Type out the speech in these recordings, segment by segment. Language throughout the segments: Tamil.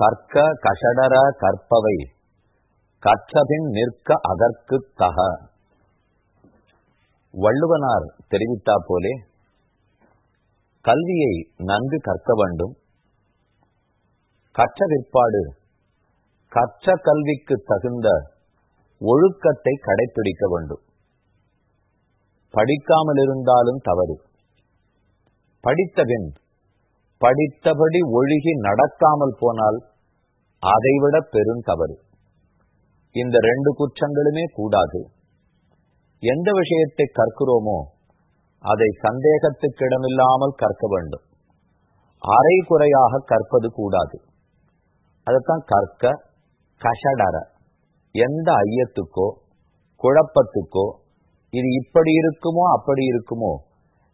கற்க கஷடர கற்பவை கற்றபின் நிற்க அதற்கு தக. வள்ளுவனார் தெரிவித்தா போலே கல்வியை நன்கு கற்க வேண்டும். கற்ற விற்பாடு கற்ற கல்விக்கு தகுந்த ஒழுக்கத்தை கடைபிடிக்க வேண்டும். படிக்காமல் இருந்தாலும் தவறு. படித்தபின் படித்தபடி ஒழுகி நடக்காமல் போனால் அதைவிட பெரும் தவறு. இந்த ரெண்டு குற்றங்களுமே கூடாது. எந்த விஷயத்தை கற்கிறோமோ அதை சந்தேகத்துக்கிடமில்லாமல் கற்க வேண்டும். அரை குறையாக கற்பது கூடாது. அதைத்தான் கற்க கஷடர எந்த ஐயத்துக்கோ குழப்பத்துக்கோ இது இப்படி இருக்குமோ அப்படி இருக்குமோ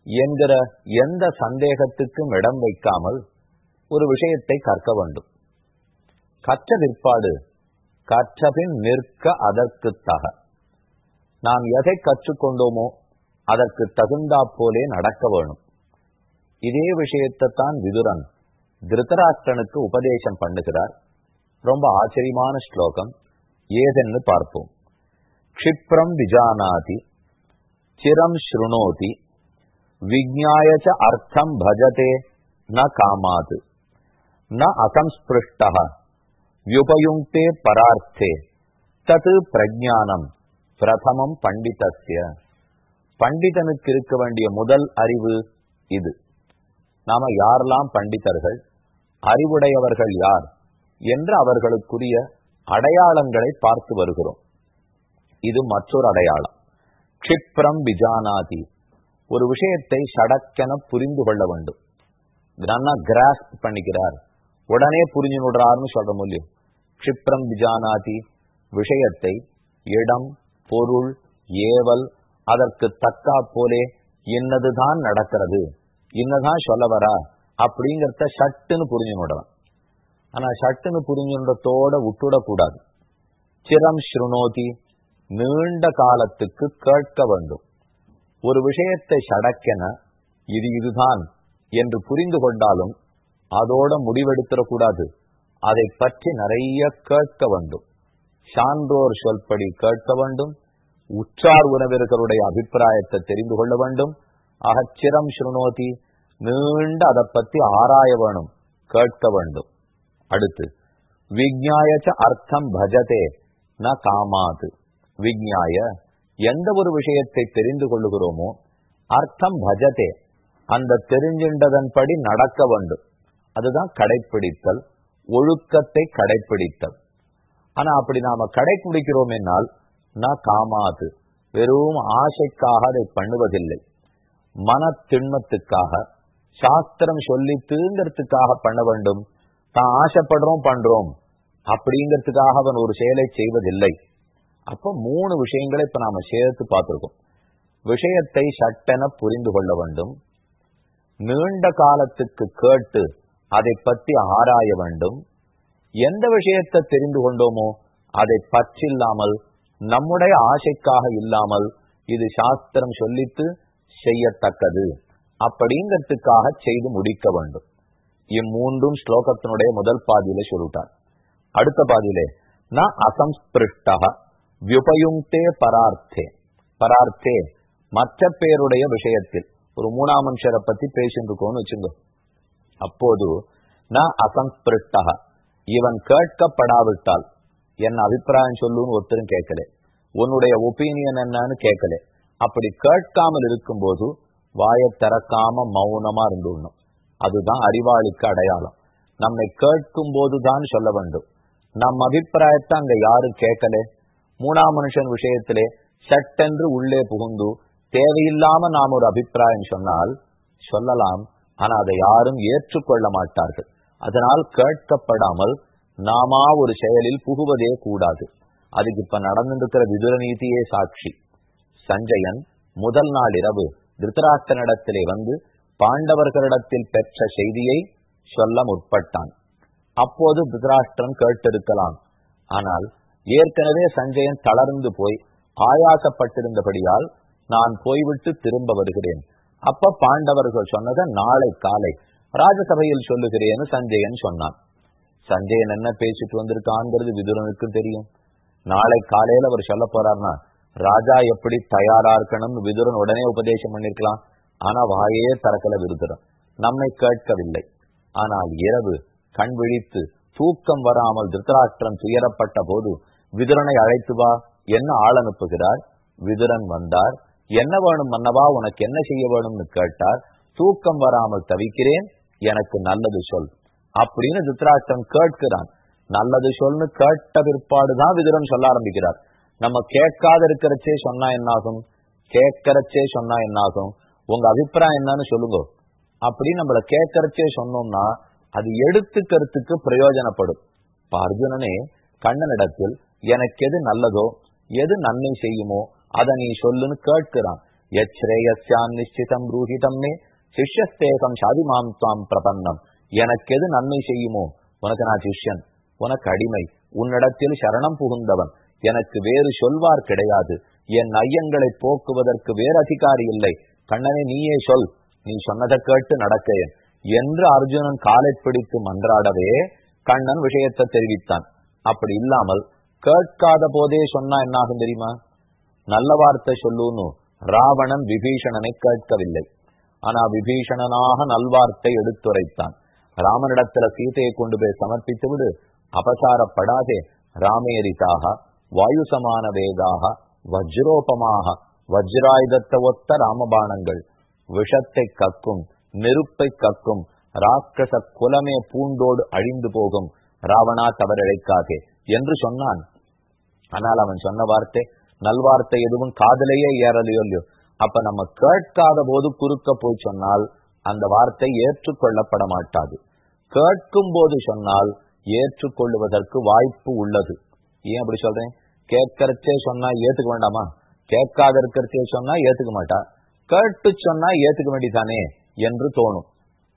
என்கிற எந்த சந்தேகத்துக்கும் இடம் வைக்காமல் ஒரு விஷயத்தை கற்க வேண்டும். கற்ற விற்பாடு கற்றபின் நிற்க அதற்கு தக. நாம் எதை கற்றுக்கொண்டோமோ அதற்கு தகுந்தா போலே நடக்க வேணும். இதே விஷயத்தை தான் விதுரன் திருதராஷ்டனுக்கு உபதேசம் பண்ணுகிறார். ரொம்ப ஆச்சரியமான ஸ்லோகம். ஏதென்னு பார்ப்போம். க்ஷிப்ரம் விஜானாதி சிரம் ஸ்ருணோதி விஜாயச்ச அர்த்தம் பஜதே ந காமாது ந அசம்ஸ்பிருஷ்ட வியுபயுங்கே பரார்த்தே தது பிரஜானம் பிரதமம் பண்டிதஸ்ய பண்டிதனுக்கு இருக்க வேண்டிய முதல் அறிவு இது. நாம யாரெல்லாம் பண்டிதர்கள்? அறிவுடையவர்கள் யார்? என்று அவர்களுக்குரிய அடையாளங்களை பார்த்து வருகிறோம். இது மற்றொரு அடையாளம். க்ஷிப்ரம் விஜானாதி. ஒரு விஷயத்தை சடக்கென புரிந்து கொள்ள வேண்டும். இதனா கிராஸ் பண்ணிக்கிறார். உடனே புரிஞ்சு விடுறாருன்னு சொல்ற முடியும் க்ஷிப்ரம் விஜானாதி விஷயத்தை இடம் பொருள் ஏவல் அதற்கு தக்கா போலே என்னதுதான் நடக்கிறது. இன்னதான் சொல்ல வரா அப்படிங்கிறத சட்டுன்னு புரிஞ்சு விடலாம் ஆனா சட்டுன்னு புரிஞ்சுன்றதோட விட்டுடக்கூடாது. சிரம் ஸ்ருணோதி நீண்ட காலத்துக்கு கேட்க வேண்டும். ஒரு விஷயத்தை சடக்கென இது இதுதான் என்று புரிந்து கொண்டாலும் அதோட முடிவெடுத்துடக்கூடாது அதை பற்றி நிறைய கேட்க வேண்டும். சான்றோர் சொல்படி கேட்க வேண்டும். உற்றார் உறவினர்களுடைய அபிப்பிராயத்தை தெரிந்து கொள்ள வேண்டும். அகச்சிரம் ஸ்ருணோதி நீண்ட அதை பற்றி ஆராய வேணும் கேட்க வேண்டும். அடுத்து விஜ்ஞாயச்ச அர்த்தம் பஜதே ந காமாது. விஜ்ஞாய எந்த ஒரு விஷயத்தை தெரிந்து கொள்ளுகிறோமோ அர்த்தம் பஜதே. அந்த தெரிஞ்சின்றதன்படி நடக்க வேண்டும். அதுதான் கடைப்பிடித்தல் ஒழுக்கத்தை கடைப்பிடித்தல். ஆனா அப்படி நாம கடைபிடிக்கிறோம் என்னால் நான் காமாது. வெறும் ஆசைக்காக அதை பண்ணுவதில்லை. மன திண்மத்துக்காக சாஸ்திரம் சொல்லி தீங்கிறதுக்காக பண்ண வேண்டும். தான் ஆசைப்படுறோம் பண்றோம். அப்படிங்கிறதுக்காக அவன் ஒரு செயலை செய்வதில்லை. அப்ப மூணு விஷயங்களை இப்ப நாம சேர்த்து பார்த்திருக்கோம். விஷயத்தை சட்டென புரிந்து கொள்ள வேண்டும். நீண்ட காலத்துக்கு கேட்டு அதை பற்றி ஆராய வேண்டும். எந்த விஷயத்தை தெரிந்து கொண்டோமோ அதை பற்றில்லாமல் நம்முடைய ஆசைக்காக இல்லாமல் இது சாஸ்திரம் சொல்லித்து செய்யத்தக்கது அப்படிங்கிறதுக்காக செய்து முடிக்க வேண்டும். இம்மூன்றும் ஸ்லோகத்தினுடைய முதல் பாதியில சொல்லிட்டார். அடுத்த பாதியிலே நான் அசம்ஸ்பிருஷ்டா வியுபயுங்கே பரார்த்தே. பரார்த்தே மற்ற பேருடைய விஷயத்தில். ஒரு மூணாம் மனுஷரை பத்தி பேசிட்டு வச்சுங்க. அப்போது ந அசம்ஸ்பிருஷ்டா இவன் கேட்கப்படாவிட்டால் என் அபிப்பிராயம் சொல்லுன்னு ஒருத்தரும் கேட்கல. உன்னுடைய ஒப்பீனியன் என்னன்னு கேட்கல. அப்படி கேட்காமல் இருக்கும்போது வாயை திறக்காம மௌனமா இருந்துடணும். அதுதான் அறிவாளிக்கு அடையாளம். நம்மை கேட்கும் போதுதான் சொல்ல வேண்டும். நம் அபிப்பிராயத்தை அங்க யாரும் கேட்கல. மூணாம் மனுஷன் விஷயத்திலே சட்டென்று உள்ளே புகுந்து தேவையில்லாம நாம் ஒரு அபிப்பிராயம் சொன்னால் சொல்லலாம் ஆனா அதை யாரும் ஏற்றுக்கொள்ள மாட்டார்கள். அதனால் கேட்கப்படாமல் நாமா ஒரு செயலில் புகுவதே கூடாது. அதுக்கு இப்ப நடந்திருக்கிற விதுர நீதியே சாட்சி. சஞ்சயன் முதல் நாள் இரவு திருத்தராட்டனிடத்திலே வந்து பாண்டவர்களிடத்தில் பெற்ற செய்தியை சொல்ல முற்பட்டான். அப்போது திருதராஷ்டிரன் கேட்டிருக்கலாம். ஆனால் ஏற்கனவே சஞ்சயன் தளர்ந்து போய் ஆயாசப்பட்டிருந்தபடியால் நான் போய்விட்டு திரும்ப வருகிறேன். அப்ப பாண்டவர்கள் சொன்னதை நாளை காலை ராஜசபையில் சொல்லுகிறேன்னு சஞ்சயன் சொன்னான். சஞ்சயன் என்ன பேசிட்டு வந்திருக்காங்கிறது விதுரனுக்கும் தெரியும். நாளை காலையில அவர் சொல்ல போறாருன்னா ராஜா எப்படி தயாரா இருக்கணும்னு விதுரன் உடனே உபதேசம் பண்ணிருக்கலாம். ஆனா வாயே தரக்கல விருதுரன் நம்மை கேட்கவில்லை. ஆனால் இரவு கண் விழித்து தூக்கம் வராமல் திருத்தராஷ்டிரம் துயரப்பட்ட போது விதுரனை அழைத்து வா என்ன ஆள் அனுப்புகிறார்? விதுரன் வந்தார். என்ன வேணும் மன்னவா உனக்கு என்ன செய்ய வேணும்னு கேட்டார். தூக்கம் வராமல் தவிக்கிறேன் எனக்கு நல்லது சொல். அப்படின்னு திருத்தராஷ்டிரன் கேட்கிறான். நல்லது சொல்னு கேட்ட பிற்பாடுதான் விதுரன் சொல்ல ஆரம்பிக்கிறார். நம்ம கேட்காத இருக்கிறச்சே சொன்னா என்னாகும்? கேட்கறச்சே சொன்னா என்னாகும்? உங்க அபிப்பிராயம் என்னன்னு சொல்லுங்க. அப்படின்னு நம்மள கேட்கறச்சே சொன்னோம்னா அது எடுத்துக்கிறதுக்கு பிரயோஜனப்படும். அர்ஜுனனே கண்ணனிடத்தில் எனக்கு எது நல்லதோ எது நன்மை செய்யுமோ அதை நீ சொல்லுன்னு கேட்கிறான். எச்ரேயஸ்யான் நிச்சிதம் ரூஹிதம்மே சிஷ்யஸ்தேகம் சாதிமாம் துவாம் பிரபன்னம். எனக்கு எது நன்மை செய்யுமோ உனக்கு நான் சிஷ்யன். உனக்கு அடிமை. உன்னிடத்தில் சரணம் புகுந்தவன். எனக்கு வேறு சொல்வார் கிடையாது. என் ஐயங்களை போக்குவதற்கு வேறு அதிகாரி இல்லை. கண்ணனே நீயே சொல். நீ சொன்னதை கேட்டு நடக்கையன் என்று அர்ஜுனன் காலை பிடித்து மன்றாடவே கண்ணன் விஷயத்தை தெரிவித்தான். அப்படி இல்லாமல் கேட்காத போதே சொன்னா என்னாகும் தெரியுமா? நல்ல வார்த்தை சொல்லுன்னு ராவணன் விபீஷணனை கேட்கவில்லை. ஆனா விபீஷணனாக நல்வார்த்தை எடுத்துரைத்தான். ராமனிடத்துல சீதையை கொண்டு போய் சமர்ப்பித்து விடு அபசாரப்படாதே. ராமேரிதாக வாயு சமான வேகாக வஜ்ரோபமாக வஜ்ராயுதத்தை ஒத்த ராமபாணங்கள் விஷத்தை கக்கும் நெருப்பை கக்கும் ராட்சச குலமே பூண்டோடு அழிந்து போகும் ராவணா தவறிழைக்காதே என்று சொன்னான். ஆனால் அவன் சொன்ன வார்த்தை நல்வார்த்தை எதுவும் காதலையே ஏறலையோ இல்லையோ. அப்ப நம்ம கேட்காத போது குறுக்க போய் சொன்னால் அந்த வார்த்தை ஏற்றுக்கொள்ளப்பட மாட்டாது. கேட்கும் போது சொன்னால் ஏற்றுக்கொள்ளுவதற்கு வாய்ப்பு உள்ளது. ஏன் அப்படி சொல்றேன்? கேட்கறச்சே சொன்னா ஏத்துக்க வேண்டாமா? கேட்காத இருக்கிறச்சே சொன்னா ஏத்துக்க மாட்டா? கேட்டு சொன்னா ஏத்துக்க வேண்டிதானே என்று தோணும்.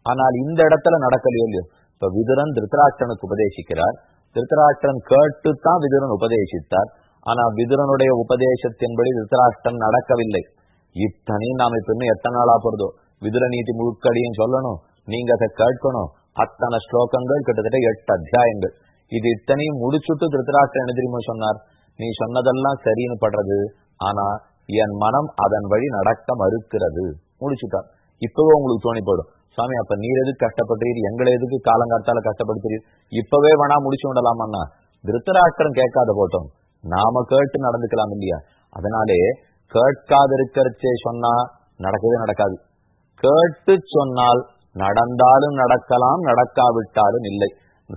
ஆனால் இந்த இடத்துல நடக்கலையோ இல்லையோ? இப்ப விதுரன் திருத்தராட்சனுக்கு உபதேசிக்கிறார். திருத்தராட்சன் கேட்டுத்தான் விதுரன் உபதேசித்தார். ஆனா விதுரனுடைய உபதேசத்தின்படி திருத்தராஷ்டிரன் நடக்கவில்லை. இத்தனையும் நாம இப்ப இன்னும் எத்தனை நாளா போறதோ? விதுர நீதி முழுக்கடியும் சொல்லணும். நீங்க அதை கேட்கணும். அத்தனை ஸ்லோகங்கள் கிட்டத்தட்ட எட்டு அத்தியாயங்கள். இது இத்தனையும் முடிச்சுட்டு திருத்தராஷ்டிரன் என்ன தெரியுமா சொன்னார்? நீ சொன்னதெல்லாம் சரின்னு படுறது. ஆனா என் மனம் அதன் வழி நடக்க மறுக்கிறது. முடிச்சுட்டார். இப்பவும் உங்களுக்கு தோணி போயிடும். சுவாமி அப்ப நீர் எதுக்கு கஷ்டப்படுறீர்? எங்களை எதுக்கு காலங்காத்தால கஷ்டப்படுத்துறீர்? இப்பவே வேணா முடிச்சு விடலாமன்னா திருத்தராஷ்டிரம் கேட்காத போட்டோம். நாம கேட்டு நடந்துக்கலாம் இல்லையா? அதனாலே கேட்காது இருக்கிறச்சே சொன்னா நடக்கவே நடக்காது. கேட்டு சொன்னால் நடந்தாலும் நடக்கலாம் நடக்காவிட்டாலும் இல்லை.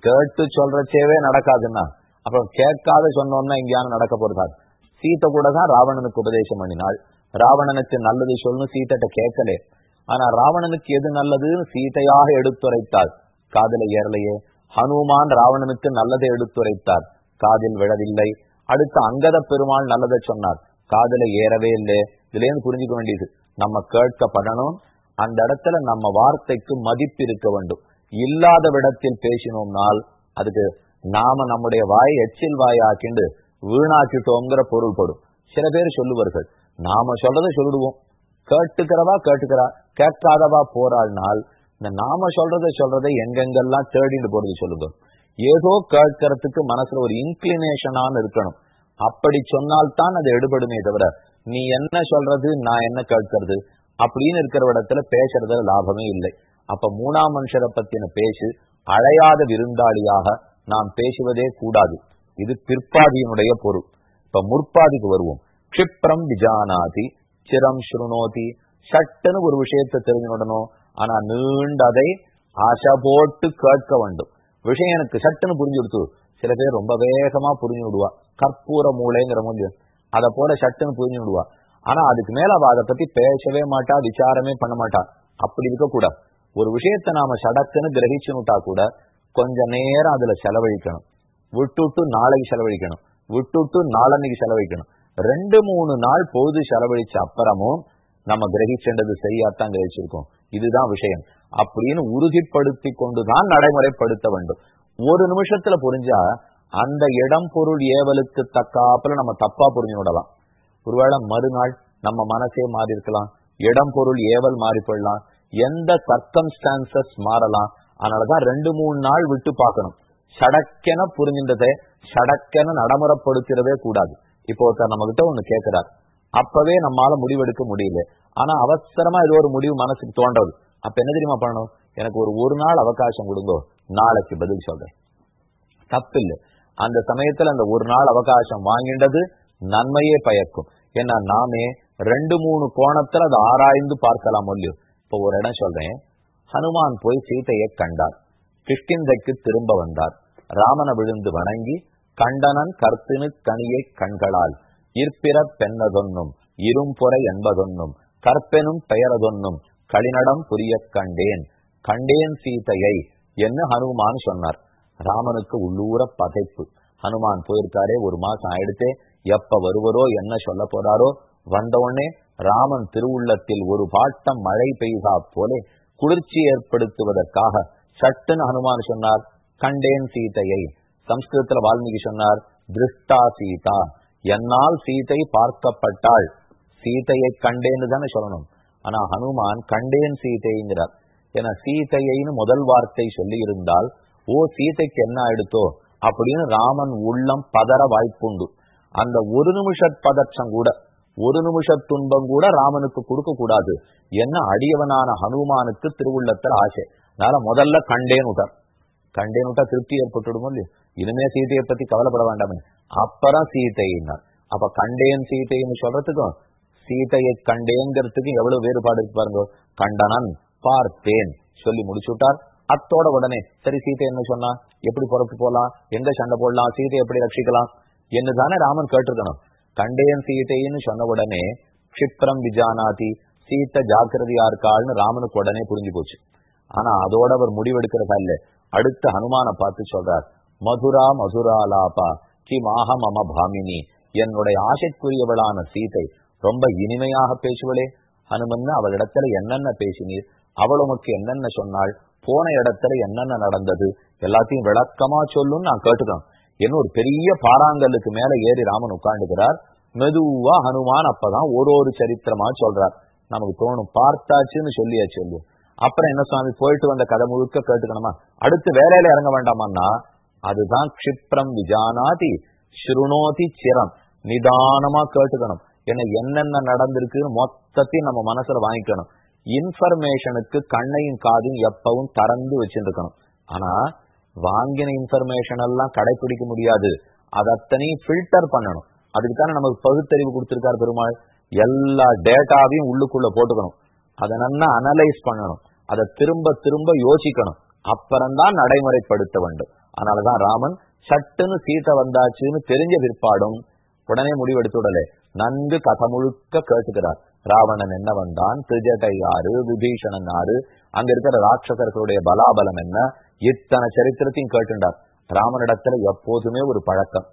கேட்டு சொல்றச்சேவே நடக்காதுன்னா அப்புறம் கேட்காத சொன்னோம்னா இங்கேயான நடக்க போறதாது சீத்தை கூட தான் ராவணனுக்கு உபதேசம் பண்ணினாள். ராவணனுக்கு நல்லது சொல்லணும் சீத்தட்ட கேட்கலே. ஆனா ராவணனுக்கு எது நல்லதுன்னு சீதையாக எடுத்துரைத்தாள். காதல ஏறலையே. ஹனுமான் ராவணனுக்கு நல்லதை எடுத்துரைத்தார். காதில் விழவில்லை. அடுத்த அங்கத பெருமாள் நல்லதை சொன்னார். காதல ஏறவே இல்லை. இதுலேருந்து புரிஞ்சுக்க வேண்டியது. நம்ம கேட்கப்படணும் அந்த இடத்துல நம்ம வார்த்தைக்கு மதிப்பு இருக்க வேண்டும். இல்லாத விடத்தில் பேசினோம்னால் அதுக்கு நாம நம்முடைய வாய் எச்சில் வாயாக்கிண்டு வீணாக்கிட்டோங்கிற பொருள் படும் சில பேர் சொல்லுவார்கள். நாம சொல்றதை சொல்லிடுவோம். கேட்டுக்கிறவா கேட்டுக்கிறா. கேட்காதவா போறாள்னால் இந்த நாம சொல்றதை சொல்றதை எங்கெங்கெல்லாம் தேடிட்டு போறது சொல்லுங்க. ஏதோ கேட்கறதுக்கு மனசுல ஒரு இன்க்ளினேஷனான்னு இருக்கணும். அப்படி சொன்னால்தான் அது எடுபடுமே தவிர நீ என்ன சொல்றது நான் என்ன கேட்கறது அப்படின்னு இருக்கிற இடத்துல பேசுறதுல லாபமே இல்லை. அப்ப மூணாம் மனுஷரை பத்தின பேசு அழையாத விருந்தாளியாக நாம் பேசுவதே கூடாது. இது பிற்பாதியினுடைய பொருள். இப்ப முற்பாதிக்கு வருவோம். க்ஷிப்ரம் விஜானாதி சிரம் ஸ்ருணோதி. சட்டுன்னு ஒரு விஷயத்தை தெரிஞ்சுடணும் ஆனா நீண்ட அதை ஆசை போட்டு கேட்க வேண்டும். விஷயம் எனக்கு சட்டுன்னு புரிஞ்சு கொடுத்து சில பேர் ரொம்ப வேகமா புரிஞ்சு விடுவா. கற்பூர மூளைங்கிற முடியும் அதை போல சட்டுன்னு புரிஞ்சு விடுவா. ஆனா அதுக்கு மேல அவ அதை பத்தி பேசவே மாட்டா விசாரமே பண்ண மாட்டா. அப்படி இருக்கக்கூடாது ஒரு விஷயத்த நாம சடக்குன்னு கிரகிச்சுனுட்டா கூட கொஞ்ச நேரம் அதுல செலவழிக்கணும். விட்டுட்டு நாளைக்கு செலவழிக்கணும். விட்டுட்டு நாளன்னைக்கு செலவழிக்கணும். ரெண்டு மூணு நாள் பொழுது செலவழிச்ச அப்புறமும் நம்ம கிரகிச்சென்றது சரியாத்தான் கிரகிச்சிருக்கோம். இதுதான் விஷயம். அப்படின்னு உறுதிப்படுத்தி கொண்டுதான் நடைமுறைப்படுத்த வேண்டும். ஒரு நிமிஷத்துல புரிஞ்சா அந்த இடம் பொருள் ஏவலுக்கு தக்காப்புல நம்ம தப்பா புரிஞ்சு விடலாம் ஒருவேளை மறுநாள் நம்ம மனசே மாறி இருக்கலாம் இடம் பொருள் ஏவல் மாறி போயிடலாம். எந்த சர்க்கம்ஸ்டான்சஸ் மாறலாம். அதனாலதான் ரெண்டு மூணு நாள் விட்டு பார்க்கணும். சடக்கென புரிஞ்சின்றதே சடக்கென நடைமுறைப்படுத்திடவே கூடாது. இப்போ ஒருத்தர் நம்ம கிட்ட ஒண்ணு கேட்கிறார் அப்பவே நம்மால முடிவெடுக்க முடியல. ஆனா அவசரமா ஏதோ ஒரு முடிவு மனசுக்கு தோன்றது. அப்ப என்ன தெரியுமா பண்ணணும்? எனக்கு ஒரு ஒரு நாள் அவகாசம் கொடுங்கோ. நாளைக்கு பதில் சொல்றேன். தப்பில்லை. அந்த சமயத்துல அந்த ஒரு நாள் அவகாசம் வாங்கின்றது நன்மையே பயக்கும். ஏன்னா நாமே ரெண்டு மூணு கோணத்துல அதை ஆராய்ந்து பார்க்கலாம் இல்லையோ இப்போ ஒரு இடம் சொல்றேன். ஹனுமான் போய் சீதையை கண்டார். கிஷ்கிந்தைக்கு திரும்ப வந்தார். ராமனை விழுந்து வணங்கி கண்டனன் கர்த்தினு கனியை கண்களால் இற்பிற பெண்ணதொன்னும் இரும்பொறை என்பதொன்னும் கற்பெனும் பெயரதொன்னும் களிநடம் புரிய கண்டேன். கண்டேன் சீதையை என்ன ஹனுமான் சொன்னார். ராமனுக்கு உள்ளூர பதைப்பு ஹனுமான் போயிருக்காரே ஒரு மாசம் ஆயிடுத்தே எப்ப வருவரோ என்ன சொல்ல போறாரோ வந்தவுடனே ராமன் திருவுள்ளத்தில் ஒரு பாட்டம் மழை பெய்தா போலே குளிர்ச்சி ஏற்படுத்துவதற்காக சட்டுன்னு ஹனுமான் சொன்னார் கண்டேன் சீதையை. சம்ஸ்கிருதத்துல வால்மீகி சொன்னார் திருஷ்டா சீதா. என்னால் சீதை பார்க்கப்பட்டாள். சீதையை கண்டேன்னு தானே சொல்லணும். ஆனா ஹனுமான் கண்டேன் சீதைங்கிறார். ஏன்னா சீதையைன்னு முதல் வார்த்தை சொல்லி இருந்தால் ஓ சீதைக்கு என்ன ஆயிடுத்தோ? அப்படின்னு ராமன் உள்ளம் பதற வாய்ப்புண்டு. அந்த ஒரு நிமிஷ பதற்றம் கூட ஒரு நிமிஷ துன்பம் கூட ராமனுக்கு கொடுக்க கூடாது. என்ன அடியவனான ஹனுமானுக்கு திருவுள்ளத்தில் ஆசை. அதனால முதல்ல கண்டேன் உதர் கண்டேன் திருப்தி ஏற்பட்டுடுமோ இல்லையோ? இனிமே சீதையை பத்தி கவலைப்பட வேண்டாமே. அப்புறம் சீதையினார் அப்ப கண்டேன் சீதைன்னு சொல்றதுக்கும் சீதையை கண்டேங்கிறதுக்கு எவ்வளவு வேறுபாடு இருக்கு பாருங்க. கண்டனன் பார்த்தேன் சொல்லி முடிச்சுட்டார். அத்தோட உடனே சரி சீதை என்ன சொன்னா? எப்படி புறப்பு போலாம் எங்க சண்டை போடலாம்? சீதை எப்படி ரட்சிக்கலாம்? என்னதானே ராமன் கேட்டிருக்கணும். கண்டேன் சீதைன்னு சொன்ன உடனே கஷிப்ரம் விஜானாதி சீத்த ஜாக்கிரதையா இருக்காள்னு ராமனுக்கு உடனே புரிஞ்சு போச்சு. ஆனா அதோட அவர் முடிவெடுக்கிறதா இல்ல அடுத்த ஹனுமான பார்த்து சொல்றார் மதுரா மதுராலாபா கி மாஹ மம பாமினி. என்னுடைய ஆசைக்குரியவளான சீதை ரொம்ப இனிமையாக பேசுவளே ஹனுமன் அவளிடத்துல என்னென்ன பேசினீர்? அவள் உமக்கு என்னென்ன சொன்னாள்? போன இடத்துல என்னென்ன நடந்தது? எல்லாத்தையும் விளக்கமா சொல்லும் நான் கேட்டுக்கிறேன் என்ன ஒரு பெரிய பாறாங்கல்லுக்கு மேல ஏறி ராமன் உட்காந்துக்கிறார் மெதுவா ஹனுமான் அப்பதான் ஒரு ஒரு சரித்திரமா சொல்றார். நமக்கு தோணும் பார்த்தாச்சுன்னு சொல்லியா சொல்லு அப்புறம் என்ன சுவாமி போயிட்டு வந்த கதை முழுக்க கேட்டுக்கணுமா? அடுத்து வேலையில இறங்க வேண்டாமான்னா அதுதான் கஷிப்ரம் விஜானாதி ஸ்ருணோதி சிரம். நிதானமா கேட்டுக்கணும். ஏன்னா என்னென்ன நடந்திருக்குன்னு மொத்தத்தையும் நம்ம மனசுல வாங்கிக்கணும். இன்ஃபர்மேஷனுக்கு கண்ணையும் காதையும் எப்பவும் திறந்து வச்சுருக்கணும். ஆனா வாங்கின இன்ஃபர்மேஷன் எல்லாம் கடைபிடிக்க முடியாது. அதத்தனையும் ஃபில்டர் பண்ணணும். அதுக்கு தானே நமக்கு பகுத்தறிவு கொடுத்திருக்காரு பெருமாள். எல்லா டேட்டாவையும் உள்ளுக்குள்ள போட்டுக்கணும். அதை நல்லா அனலைஸ் பண்ணணும். அதை திரும்ப திரும்ப யோசிக்கணும். அப்புறம்தான் நடைமுறைப்படுத்த வேண்டும். அதனாலதான் ராமன் சட்டுன்னு சீட்டை வந்தாச்சுன்னு தெரிஞ்ச பிற்பாடும் உடனே முடிவெடுத்துடலே நன்கு கதை முழுக்க கேட்டுக்கிறார். ராவணன் என்ன வந்தான்? திருஜட்டை யாரு? விபீஷணன் யாரு? அங்க இருக்கிற ராட்சசர்களுடைய பலாபலம் என்ன? இத்தனை சரித்திரத்தையும் கேட்டுண்டார். ராமனிடத்துல எப்போதுமே ஒரு பழக்கம்.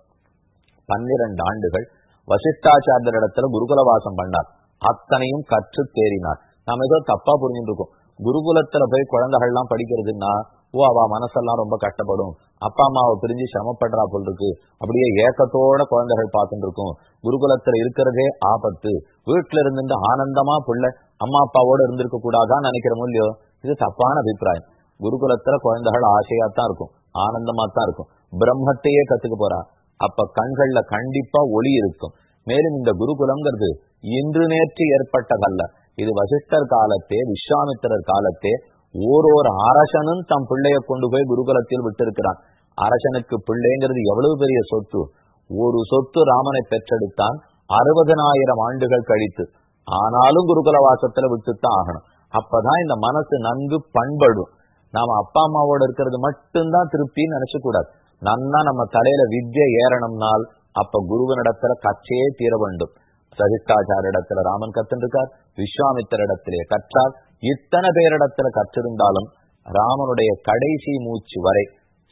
பன்னிரண்டு ஆண்டுகள் வசிஷ்டாச்சாரியரிடத்துல குருகுலவாசம் பண்ணார். அத்தனையும் கற்று தேறினார் நாம ஏதோ தப்பா புரிஞ்சுட்டு இருக்கோம். குருகுலத்துல போய் குழந்தைகள்லாம் படிக்கிறதுன்னா ஓ அவ மனசெல்லாம் ரொம்ப கஷ்டப்படும். அப்பா அம்மாவை பிரிஞ்சு சிரமப்படுறா போல் இருக்கு அப்படியே ஏக்கத்தோட குழந்தைகள் பார்த்துட்டு இருக்கும் குருகுலத்துல இருக்கிறதே ஆபத்து. வீட்டுல இருந்து ஆனந்தமா புள்ள அம்மா அப்பாவோட இருந்திருக்க கூடாதான்னு நினைக்கிறோம் இல்லையோ? இது தப்பான அபிப்பிராயம். குருகுலத்துல குழந்தைகள் ஆசையா தான் இருக்கும். ஆனந்தமா தான் இருக்கும். பிரம்மத்தையே கத்துக்க போறா. அப்ப கண்கள்ல கண்டிப்பா ஒளி இருக்கும். மேலும் இந்த குருகுலம்ங்கிறது இன்று நேற்று ஏற்பட்டதல்ல. இது வசிஷ்டர் காலத்தே விஸ்வாமித்திரர் காலத்தே ஓரோரு அரசனும் தம் பிள்ளைய கொண்டு போய் குருகுலத்தில் விட்டிருக்கிறான். அரசனுக்கு பிள்ளைங்கிறது எவ்வளவு பெரிய சொத்து? ஒரு சொத்து ராமனை பெற்றெடுத்தான் அறுபதனாயிரம் ஆண்டுகள் கழித்து. ஆனாலும் குருகுல வாசத்துல விட்டுத்தான் ஆகணும். அப்பதான் இந்த மனசு நன்கு பண்படும். நாம அப்பா அம்மாவோட இருக்கிறது மட்டும்தான் திருப்தின்னு நினைச்ச கூடாது நன்னா நம்ம தலையில வித்யை ஏறணும்னால் அப்ப குருவனிடத்துல கச்சையே தீர வேண்டும். சகிஷ்டாச்சாரிடத்துல ராமன் கத்துருக்கார் விஸ்வாமித்தரிடத்திலே கற்றார். இத்தனை பேரிடத்துல கற்றிருந்தாலும் ராமனுடைய கடைசி மூச்சு வரை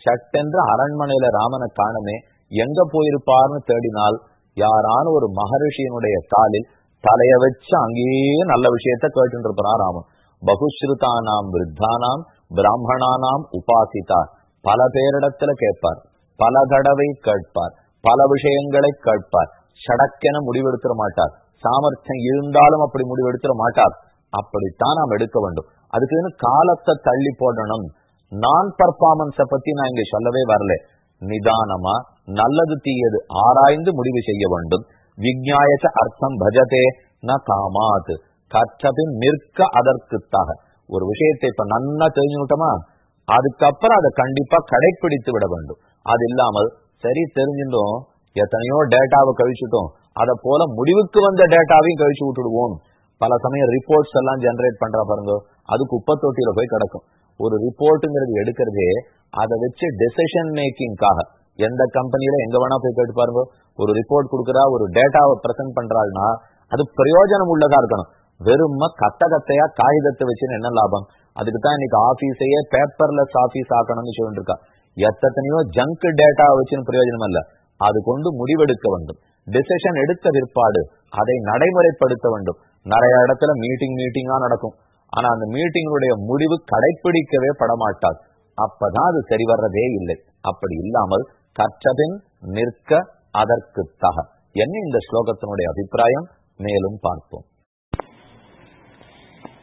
சட்டென்று அரண்மனையில ராமனை காணமே எங்க போயிருப்பார்னு தேடினால் யாரான ஒரு மகரிஷியினுடைய காலில் தலைய வச்சு அங்கேயே நல்ல விஷயத்த கேட்டு இருப்பான் ராமன். பகுஸ்ருதானாம் விருத்தானாம் பிராமணானாம் உபாசிதா பல பேரிடத்துல கேட்பார் பல தடவை கேட்பார் பல விஷயங்களை கேட்பார். சடக்கென முடிவெடுத்துட மாட்டார். சாமர்த்தியம் இருந்தாலும் அப்படி முடிவெடுத்துட மாட்டார். அப்படித்தான் நாம் எடுக்க வேண்டும். அதுக்குன்னு காலத்தை தள்ளி போடணும்? நான் பர்ஃபார்மன்ஸ பத்தி நான் இங்க சொல்லவே வரல. நிதானமா நல்லது தீயது ஆராய்ந்து முடிவு செய்ய வேண்டும். விஜயாயச்ச அர்த்தம் பஜதே ந காமாத். கற்றபின் நிற்க அதற்குத்தாக. ஒரு விஷயத்தை இப்ப நன்னா தெரிஞ்சுக்கிட்டோமா அதுக்கப்புறம் அதை கண்டிப்பா கடைபிடித்து விட வேண்டும். அது இல்லாமல் சரி தெரிஞ்சிட்டோம் எத்தனையோ டேட்டாவை கழிச்சுட்டோம். அதை போல முடிவுக்கு வந்த டேட்டாவையும் கழிச்சு விட்டுடுவோம். பல சமயம் ரிப்போர்ட்ஸ் எல்லாம் ஜெனரேட் பண்ற பாருங்க. அது குப்பை தொட்டியில போய் கிடக்கும். ஒரு ரிப்போர்ட்டுங்கிறது எடுக்கிறதே அதை வச்சு டெசிஷன் மேக்கிங்காக எந்த கம்பெனியில எங்க வேணா போய் கேட்டு பாருங்க. ஒரு ரிப்போர்ட் கொடுக்குறா ஒரு டேட்டாவை பிரசன்ட் பண்றாள்னா அது பிரயோஜனம் உள்ளதா இருக்கணும். வெறும கத்த கத்தையா காகிதத்தை வச்சுன்னு என்ன லாபம்? அதுக்கு தான் இன்னைக்கு ஆபீஸையே பேப்பர்லெஸ் ஆபீஸ் ஆக்கணும்னு சொல்லிட்டு இருக்கா. எத்தனையோ ஜங்க் டேட்டா வச்சுன்னு பிரயோஜனம் இல்லை. அது கொண்டு முடிவெடுக்க வேண்டும். டிசிஷன் எடுத்த பிற்பாடு அதை நடைமுறைப்படுத்த வேண்டும். நிறைய இடத்துல மீட்டிங் மீட்டிங்கா நடக்கும். ஆனா அந்த மீட்டிங்களுடைய முடிவு கடைபிடிக்கவே படமாட்டாது. அப்பதான் அது சரி வர்றதே இல்லை. அப்படி இல்லாமல் கற்றபின் நிற்க அதற்கு தக. என்ன இந்த ஸ்லோகத்தினுடைய அபிப்பிராயம்? மேலும் பார்ப்போம்.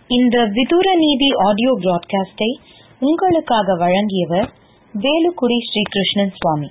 இந்த விதூர நீதி ஆடியோ பிராட்காஸ்டை உங்களுக்காக வழங்கியவர் வேலுக்குடி ஸ்ரீகிருஷ்ணன் சுவாமி.